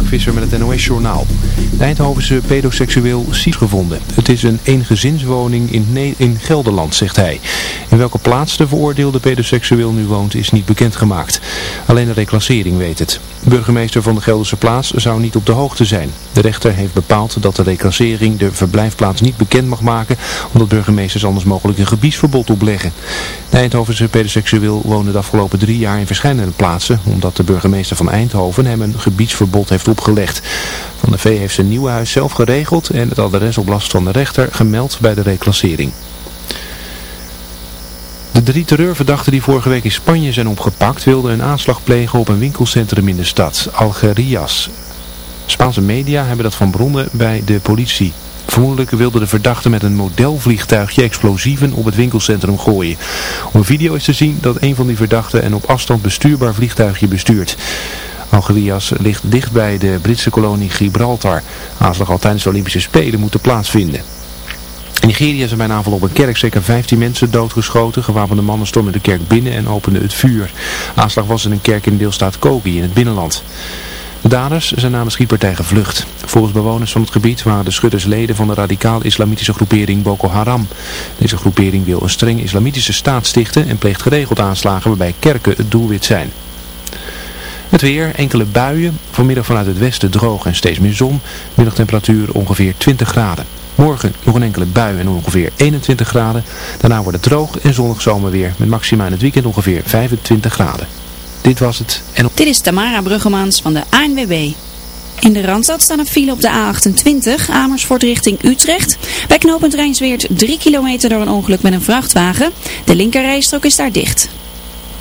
Mark Visser met het NOS-journaal. De Eindhovense pedoseksueel is gevonden. Het is een eengezinswoning in, in Gelderland, zegt hij. In welke plaats de veroordeelde pedoseksueel nu woont is niet bekendgemaakt. Alleen de reclassering weet het. Burgemeester van de Gelderse plaats zou niet op de hoogte zijn. De rechter heeft bepaald dat de reclassering de verblijfplaats niet bekend mag maken, omdat burgemeesters anders mogelijk een gebiedsverbod opleggen. De Eindhovense pedoseksueel woonde de afgelopen drie jaar in verschillende plaatsen, omdat de burgemeester van Eindhoven hem een gebiedsverbod heeft Van de V heeft zijn nieuwe huis zelf geregeld en het adres op last van de rechter gemeld bij de reclassering. De drie terreurverdachten die vorige week in Spanje zijn opgepakt wilden een aanslag plegen op een winkelcentrum in de stad, Algerias. Spaanse media hebben dat van bronnen bij de politie. Vermoedelijk wilden de verdachten met een modelvliegtuigje explosieven op het winkelcentrum gooien. Op een video is te zien dat een van die verdachten een op afstand bestuurbaar vliegtuigje bestuurt. Algerias ligt dicht bij de Britse kolonie Gibraltar. Aanslag al tijdens de Olympische Spelen moeten plaatsvinden. In Nigeria zijn bij een aanval op een kerk zeker 15 mensen doodgeschoten. Gewapende mannen stormden de kerk binnen en openden het vuur. Aanslag was in een kerk in de deelstaat Kogi in het binnenland. De daders zijn na de schietpartij gevlucht. Volgens bewoners van het gebied waren de schutters leden van de radicaal-islamitische groepering Boko Haram. Deze groepering wil een streng islamitische staat stichten en pleegt geregeld aanslagen waarbij kerken het doelwit zijn. Het weer, enkele buien, vanmiddag vanuit het westen droog en steeds meer zon. Middagtemperatuur ongeveer 20 graden. Morgen nog een enkele bui en ongeveer 21 graden. Daarna wordt het droog en zonnig zomerweer met maxima in het weekend ongeveer 25 graden. Dit was het. En Dit is Tamara Bruggemans van de ANWB. In de Randstad staan een file op de A28, Amersfoort richting Utrecht. Bij knooppunt Rijnsweert 3 kilometer door een ongeluk met een vrachtwagen. De linkerrijstrook is daar dicht.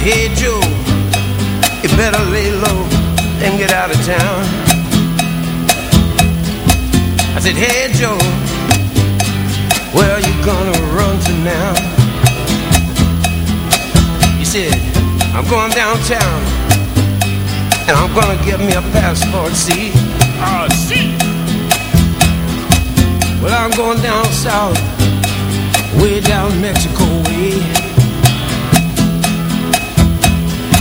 Hey Joe, you better lay low and get out of town. I said, hey Joe, where are you gonna run to now? He said, I'm going downtown and I'm gonna get me a passport, see? Oh, see? Well, I'm going down south, way down Mexico way.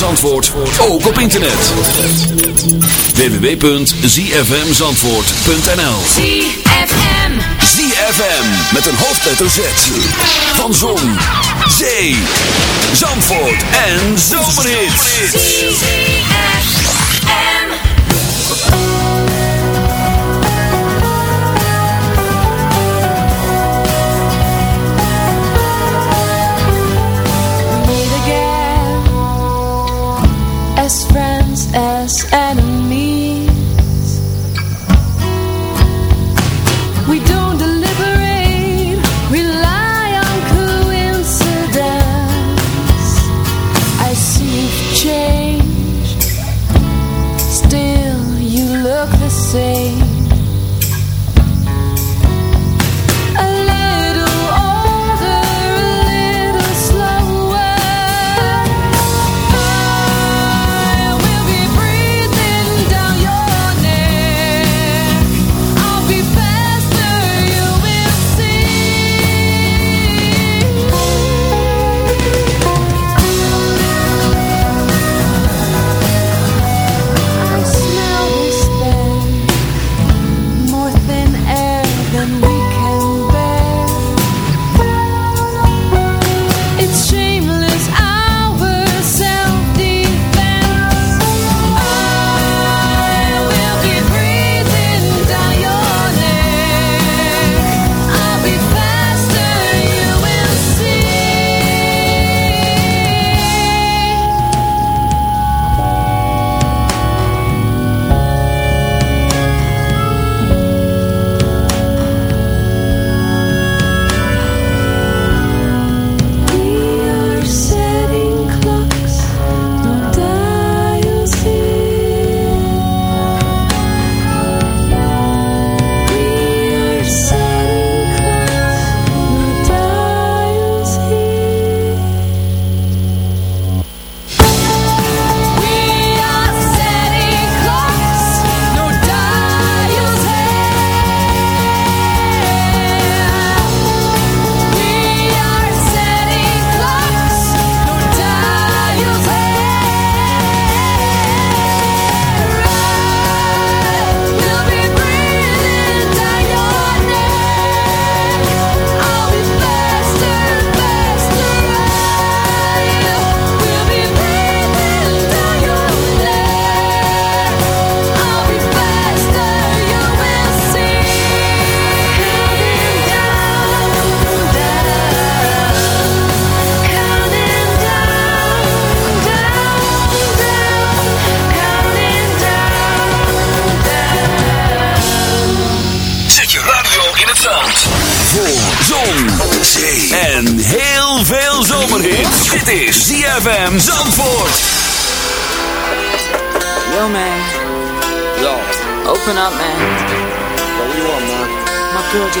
Zandvoort ook op internet. www.zfmzandvoort.nl ZFM ZFM met een hoofdletter Z Van Zon, Zee, Zandvoort en Zomerhits.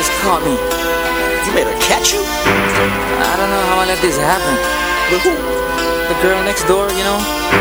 just caught me. You made her catch you? I don't know how I let this happen. With who? The girl next door, you know?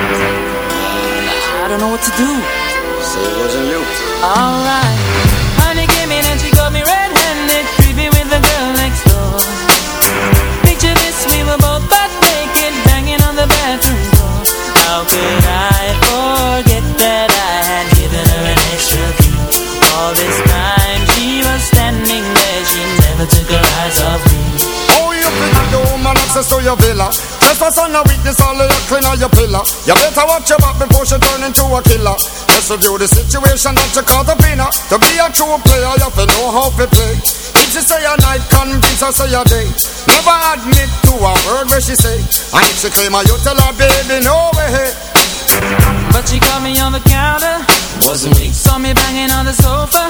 sinner. You better watch your back before she turn into a killer. Just review the situation that you caught up in her. To be a true player, you have to know how to play. If she say a night, convince her say a day. Never admit to a word where she say. And if she claim her, you tell her, baby, no way. But she caught me on the counter. Wasn't me. Saw me banging on the sofa.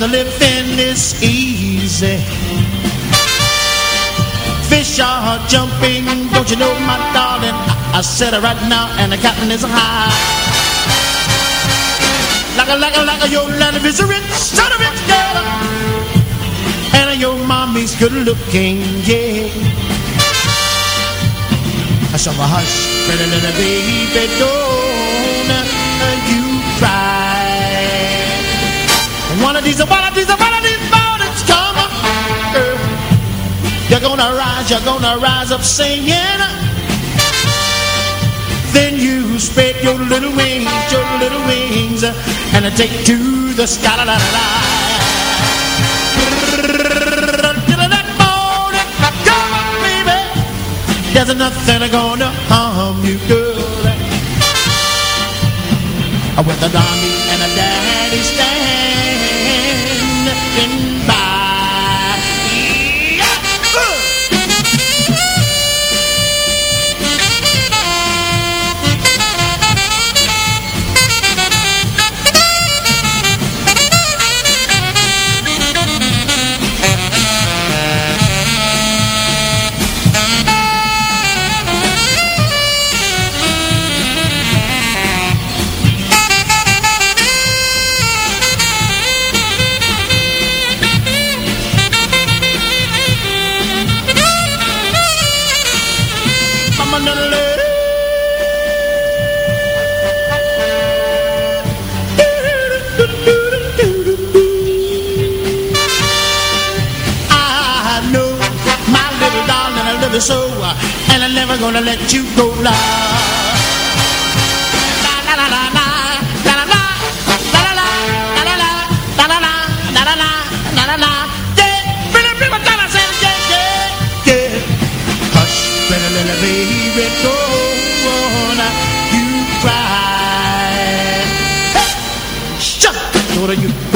and the living is easy. Fish are jumping, don't you know, my darling? I, I said it right now, and the captain is high. Like a, like a, like a, your land is a rich, son of rich girl. And your mommy's good looking, yeah. So hush, pretty little baby, don't One of these, one of these, one of these mornings come early. You're gonna rise, you're gonna rise up singing. Then you spread your little wings, your little wings, and I take to the sky. La, la, la, la. There's nothing gonna harm you, girl. With a dummy and a dad. and so And I'm never gonna let you go La la la la la Baby, go on, you cry. Hey, shut up, daughter, you.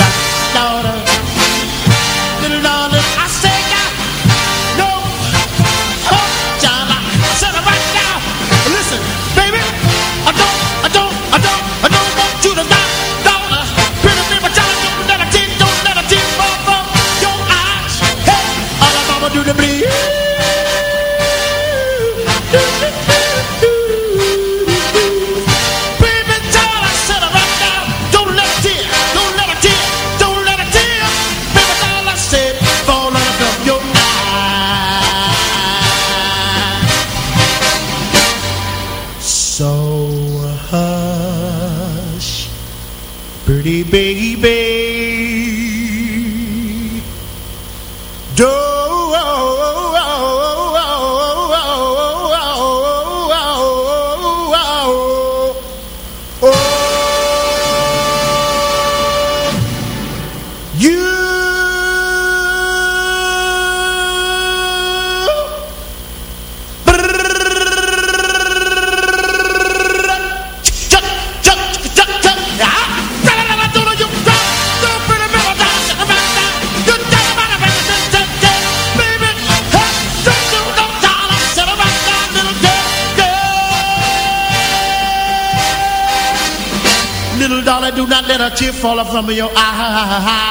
From your eye.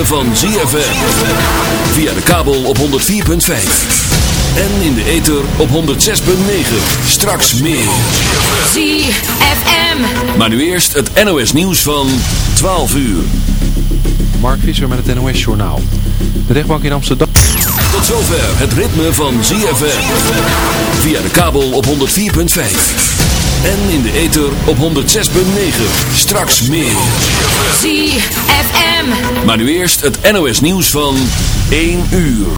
van ZFM. Via de kabel op 104.5. En in de ether op 106.9. Straks meer. ZFM. Maar nu eerst het NOS nieuws van 12 uur. Mark Visser met het NOS Journaal. De rechtbank in Amsterdam... Tot zover het ritme van ZFM. Via de kabel op 104.5. En in de ether op 106.9. Straks meer. ZFM. Maar nu eerst het NOS nieuws van 1 uur.